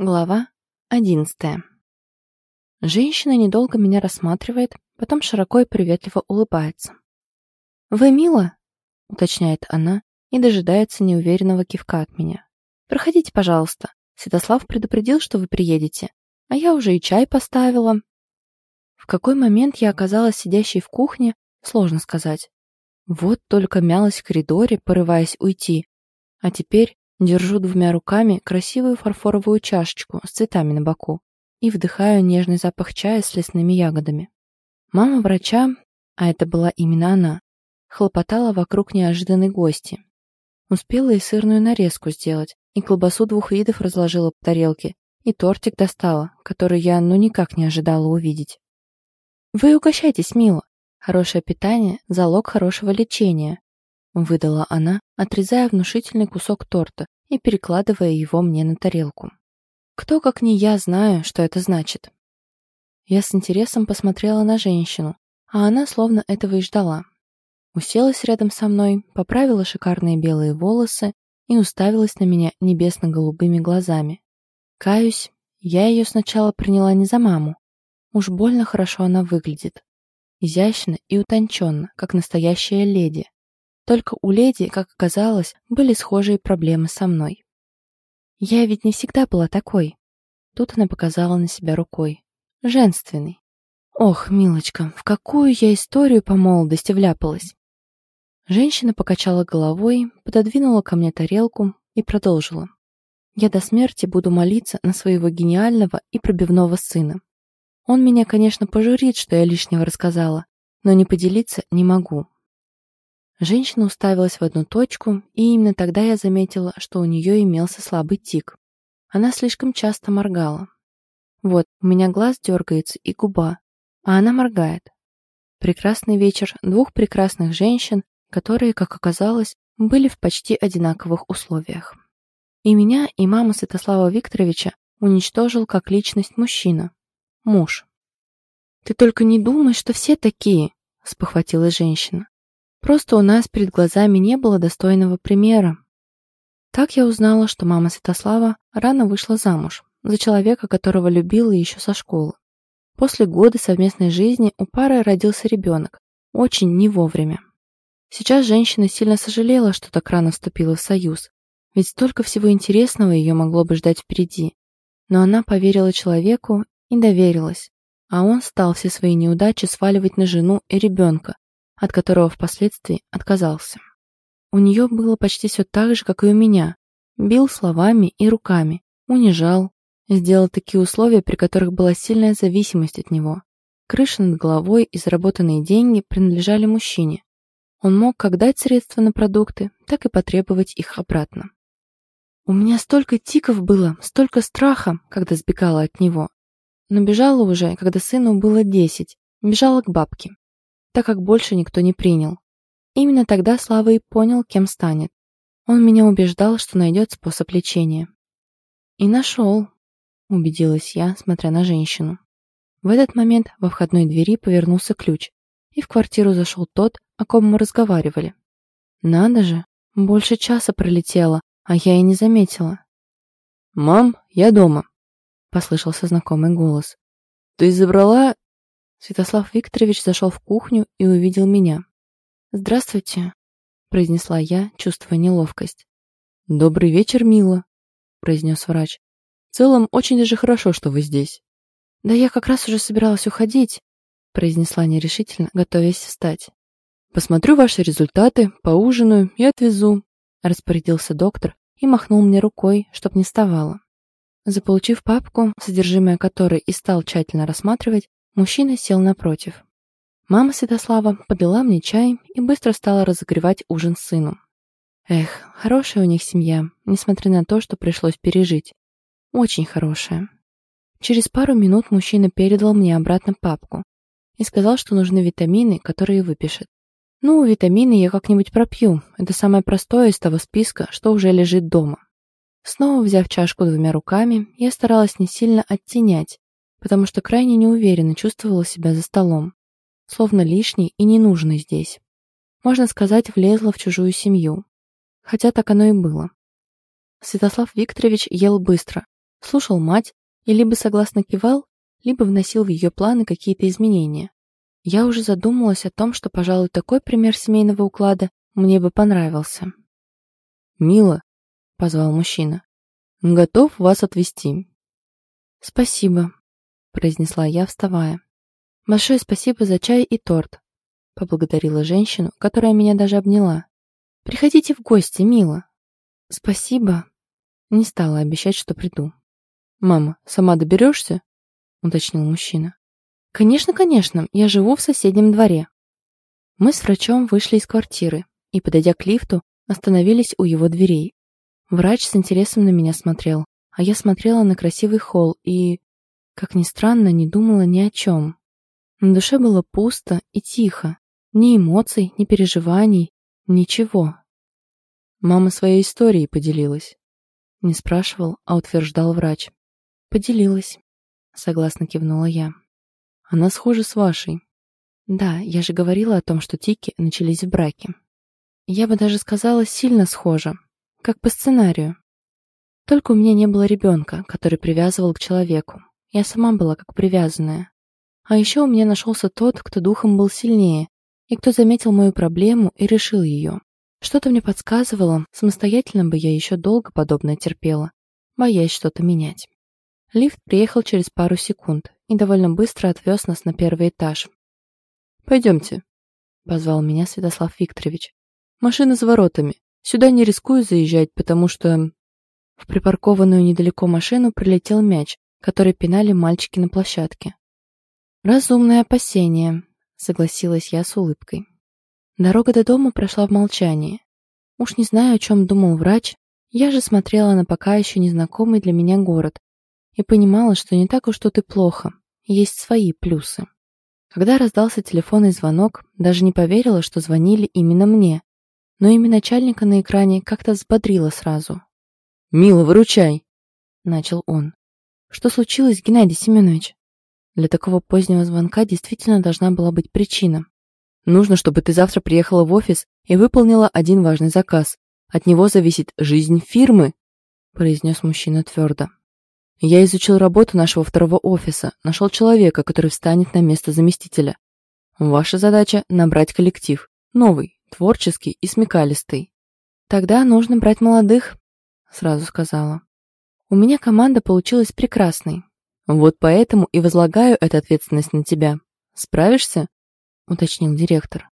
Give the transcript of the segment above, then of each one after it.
Глава одиннадцатая. Женщина недолго меня рассматривает, потом широко и приветливо улыбается. «Вы Мила?» — уточняет она и дожидается неуверенного кивка от меня. «Проходите, пожалуйста. Святослав предупредил, что вы приедете, а я уже и чай поставила». В какой момент я оказалась сидящей в кухне, сложно сказать. Вот только мялась в коридоре, порываясь уйти, а теперь Держу двумя руками красивую фарфоровую чашечку с цветами на боку и вдыхаю нежный запах чая с лесными ягодами. Мама врача, а это была именно она, хлопотала вокруг неожиданной гости. Успела и сырную нарезку сделать, и колбасу двух видов разложила по тарелке, и тортик достала, который я ну никак не ожидала увидеть. «Вы угощайтесь, мило. Хорошее питание – залог хорошего лечения», выдала она, отрезая внушительный кусок торта и перекладывая его мне на тарелку. Кто, как не я, знаю, что это значит. Я с интересом посмотрела на женщину, а она словно этого и ждала. Уселась рядом со мной, поправила шикарные белые волосы и уставилась на меня небесно-голубыми глазами. Каюсь, я ее сначала приняла не за маму. Уж больно хорошо она выглядит. Изящно и утонченно, как настоящая леди. Только у леди, как оказалось, были схожие проблемы со мной. Я ведь не всегда была такой. Тут она показала на себя рукой. Женственный. Ох, милочка, в какую я историю по молодости вляпалась. Женщина покачала головой, пододвинула ко мне тарелку и продолжила. Я до смерти буду молиться на своего гениального и пробивного сына. Он меня, конечно, пожурит, что я лишнего рассказала, но не поделиться не могу. Женщина уставилась в одну точку, и именно тогда я заметила, что у нее имелся слабый тик. Она слишком часто моргала. Вот, у меня глаз дергается и губа, а она моргает. Прекрасный вечер двух прекрасных женщин, которые, как оказалось, были в почти одинаковых условиях. И меня, и маму Святослава Викторовича уничтожил как личность мужчина. Муж. «Ты только не думай, что все такие», — спохватилась женщина. Просто у нас перед глазами не было достойного примера. Так я узнала, что мама Святослава рано вышла замуж за человека, которого любила еще со школы. После года совместной жизни у пары родился ребенок, очень не вовремя. Сейчас женщина сильно сожалела, что так рано вступила в союз, ведь столько всего интересного ее могло бы ждать впереди. Но она поверила человеку и доверилась, а он стал все свои неудачи сваливать на жену и ребенка, от которого впоследствии отказался. У нее было почти все так же, как и у меня. Бил словами и руками, унижал, сделал такие условия, при которых была сильная зависимость от него. Крыша над головой и заработанные деньги принадлежали мужчине. Он мог как дать средства на продукты, так и потребовать их обратно. У меня столько тиков было, столько страха, когда сбегала от него. Но бежала уже, когда сыну было десять, бежала к бабке так как больше никто не принял. Именно тогда Слава и понял, кем станет. Он меня убеждал, что найдет способ лечения. И нашел, убедилась я, смотря на женщину. В этот момент во входной двери повернулся ключ, и в квартиру зашел тот, о ком мы разговаривали. Надо же, больше часа пролетело, а я и не заметила. «Мам, я дома», — послышался знакомый голос. «Ты забрала Святослав Викторович зашел в кухню и увидел меня. «Здравствуйте», — произнесла я, чувствуя неловкость. «Добрый вечер, мила», — произнес врач. «В целом, очень даже хорошо, что вы здесь». «Да я как раз уже собиралась уходить», — произнесла нерешительно, готовясь встать. «Посмотрю ваши результаты, поужинаю и отвезу», — распорядился доктор и махнул мне рукой, чтоб не вставала. Заполучив папку, содержимое которой и стал тщательно рассматривать, Мужчина сел напротив. Мама Святослава подала мне чай и быстро стала разогревать ужин сыну. Эх, хорошая у них семья, несмотря на то, что пришлось пережить. Очень хорошая. Через пару минут мужчина передал мне обратно папку и сказал, что нужны витамины, которые выпишет. Ну, витамины я как-нибудь пропью. Это самое простое из того списка, что уже лежит дома. Снова взяв чашку двумя руками, я старалась не сильно оттенять, потому что крайне неуверенно чувствовала себя за столом, словно лишней и ненужной здесь. Можно сказать, влезла в чужую семью. Хотя так оно и было. Святослав Викторович ел быстро, Слушал мать и либо согласно кивал, либо вносил в ее планы какие-то изменения. Я уже задумалась о том, что, пожалуй, такой пример семейного уклада мне бы понравился. «Мила», — позвал мужчина, — «готов вас отвезти». «Спасибо», — произнесла я, вставая. «Большое спасибо за чай и торт», — поблагодарила женщину, которая меня даже обняла. «Приходите в гости, мило». «Спасибо». Не стала обещать, что приду. «Мама, сама доберешься?» — уточнил мужчина. «Конечно, конечно, я живу в соседнем дворе». Мы с врачом вышли из квартиры и, подойдя к лифту, остановились у его дверей. Врач с интересом на меня смотрел, а я смотрела на красивый холл и, как ни странно, не думала ни о чем. На душе было пусто и тихо. Ни эмоций, ни переживаний, ничего. Мама своей историей поделилась. Не спрашивал, а утверждал врач. Поделилась. Согласно кивнула я. Она схожа с вашей. Да, я же говорила о том, что тики начались в браке. Я бы даже сказала, сильно схожа. Как по сценарию. Только у меня не было ребенка, который привязывал к человеку. Я сама была как привязанная. А еще у меня нашелся тот, кто духом был сильнее, и кто заметил мою проблему и решил ее. Что-то мне подсказывало, самостоятельно бы я еще долго подобное терпела, боясь что-то менять. Лифт приехал через пару секунд и довольно быстро отвез нас на первый этаж. «Пойдемте», — позвал меня Святослав Викторович. «Машина за воротами. Сюда не рискую заезжать, потому что...» В припаркованную недалеко машину прилетел мяч, который пинали мальчики на площадке. «Разумное опасение», — согласилась я с улыбкой. Дорога до дома прошла в молчании. Уж не знаю, о чем думал врач, я же смотрела на пока еще незнакомый для меня город и понимала, что не так уж тут и плохо, есть свои плюсы. Когда раздался телефонный звонок, даже не поверила, что звонили именно мне, но имя начальника на экране как-то взбодрило сразу. «Мила, выручай!» — начал он. «Что случилось, Геннадий Семенович?» Для такого позднего звонка действительно должна была быть причина. Нужно, чтобы ты завтра приехала в офис и выполнила один важный заказ. От него зависит жизнь фирмы», — произнес мужчина твердо. «Я изучил работу нашего второго офиса, нашел человека, который встанет на место заместителя. Ваша задача — набрать коллектив. Новый, творческий и смекалистый». «Тогда нужно брать молодых», — сразу сказала. «У меня команда получилась прекрасной. Вот поэтому и возлагаю эту ответственность на тебя. Справишься?» — уточнил директор.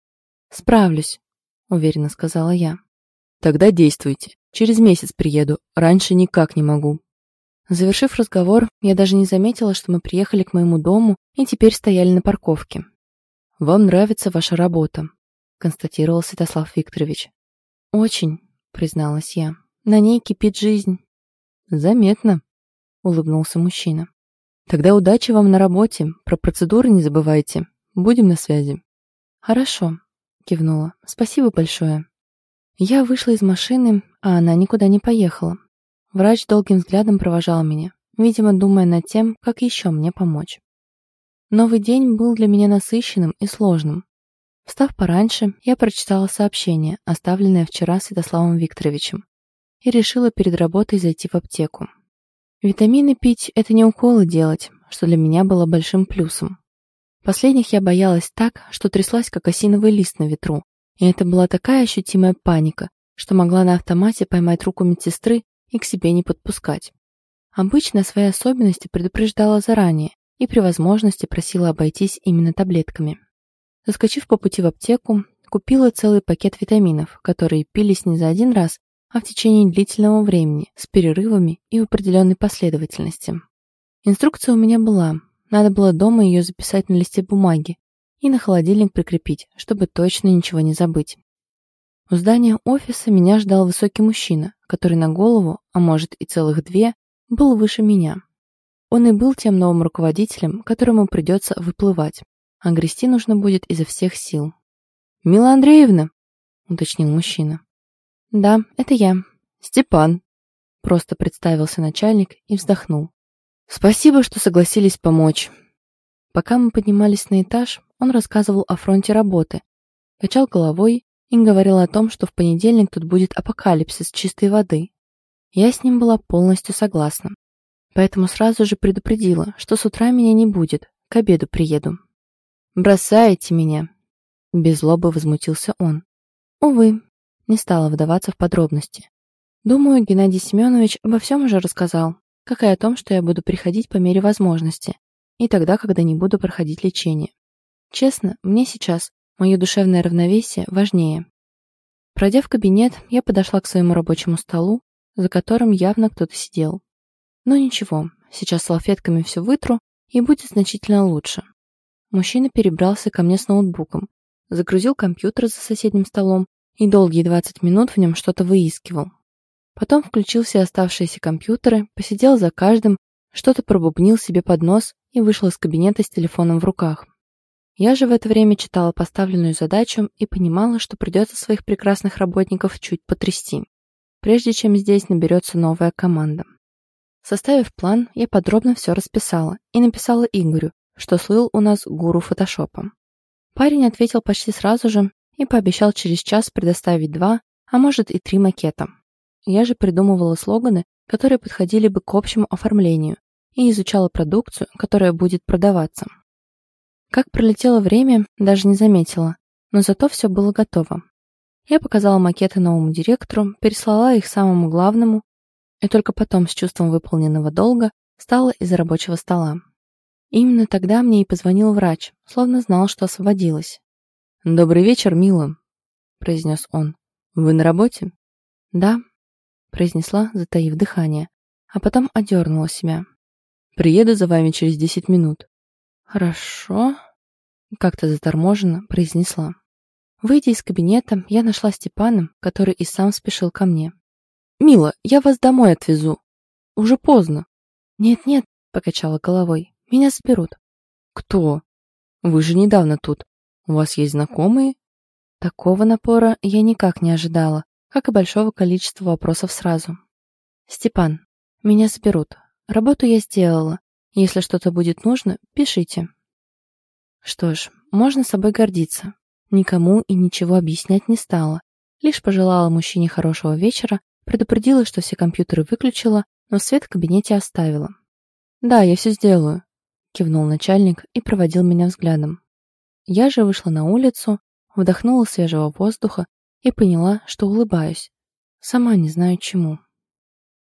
«Справлюсь», — уверенно сказала я. «Тогда действуйте. Через месяц приеду. Раньше никак не могу». Завершив разговор, я даже не заметила, что мы приехали к моему дому и теперь стояли на парковке. «Вам нравится ваша работа», — констатировал Святослав Викторович. «Очень», — призналась я. «На ней кипит жизнь». «Заметно», — улыбнулся мужчина. Тогда удачи вам на работе. Про процедуры не забывайте. Будем на связи. Хорошо, кивнула. Спасибо большое. Я вышла из машины, а она никуда не поехала. Врач долгим взглядом провожал меня, видимо, думая над тем, как еще мне помочь. Новый день был для меня насыщенным и сложным. Встав пораньше, я прочитала сообщение, оставленное вчера Святославом Викторовичем, и решила перед работой зайти в аптеку. Витамины пить — это не уколы делать, что для меня было большим плюсом. Последних я боялась так, что тряслась, как осиновый лист на ветру, и это была такая ощутимая паника, что могла на автомате поймать руку медсестры и к себе не подпускать. Обычно свои особенности предупреждала заранее и при возможности просила обойтись именно таблетками. Заскочив по пути в аптеку, купила целый пакет витаминов, которые пились не за один раз, а в течение длительного времени, с перерывами и в определенной последовательности. Инструкция у меня была, надо было дома ее записать на листе бумаги и на холодильник прикрепить, чтобы точно ничего не забыть. У здания офиса меня ждал высокий мужчина, который на голову, а может и целых две, был выше меня. Он и был тем новым руководителем, которому придется выплывать, а грести нужно будет изо всех сил. «Мила Андреевна!» — уточнил мужчина. «Да, это я. Степан», — просто представился начальник и вздохнул. «Спасибо, что согласились помочь». Пока мы поднимались на этаж, он рассказывал о фронте работы, качал головой и говорил о том, что в понедельник тут будет апокалипсис чистой воды. Я с ним была полностью согласна. Поэтому сразу же предупредила, что с утра меня не будет, к обеду приеду. «Бросаете меня!» Без злобы возмутился он. Увы, не стала вдаваться в подробности. Думаю, Геннадий Семенович обо всем уже рассказал, как и о том, что я буду приходить по мере возможности, и тогда, когда не буду проходить лечение. Честно, мне сейчас мое душевное равновесие важнее. Пройдя в кабинет, я подошла к своему рабочему столу, за которым явно кто-то сидел. Но ничего, сейчас салфетками все вытру, и будет значительно лучше. Мужчина перебрался ко мне с ноутбуком, загрузил компьютер за соседним столом и долгие 20 минут в нем что-то выискивал. Потом включил все оставшиеся компьютеры, посидел за каждым, что-то пробубнил себе под нос и вышел из кабинета с телефоном в руках. Я же в это время читала поставленную задачу и понимала, что придется своих прекрасных работников чуть потрясти, прежде чем здесь наберется новая команда. Составив план, я подробно все расписала и написала Игорю, что слыл у нас гуру фотошопа. Парень ответил почти сразу же и пообещал через час предоставить два, а может и три макета. Я же придумывала слоганы, которые подходили бы к общему оформлению, и изучала продукцию, которая будет продаваться. Как пролетело время, даже не заметила, но зато все было готово. Я показала макеты новому директору, переслала их самому главному, и только потом с чувством выполненного долга встала из рабочего стола. Именно тогда мне и позвонил врач, словно знал, что освободилась. «Добрый вечер, мила», — произнес он. «Вы на работе?» «Да», — произнесла, затаив дыхание, а потом одернула себя. «Приеду за вами через десять минут». «Хорошо», — как-то заторможенно произнесла. Выйдя из кабинета, я нашла Степана, который и сам спешил ко мне. «Мила, я вас домой отвезу. Уже поздно». «Нет-нет», — покачала головой, — «меня заберут». «Кто? Вы же недавно тут. У вас есть знакомые?» Такого напора я никак не ожидала, как и большого количества вопросов сразу. «Степан, меня заберут. Работу я сделала. Если что-то будет нужно, пишите». Что ж, можно собой гордиться. Никому и ничего объяснять не стала. Лишь пожелала мужчине хорошего вечера, предупредила, что все компьютеры выключила, но свет в кабинете оставила. «Да, я все сделаю», — кивнул начальник и проводил меня взглядом. Я же вышла на улицу, вдохнула свежего воздуха и поняла, что улыбаюсь. Сама не знаю чему.